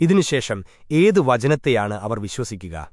ഇതിനുശേഷം ഏതു വചനത്തെയാണ് അവർ വിശ്വസിക്കുക?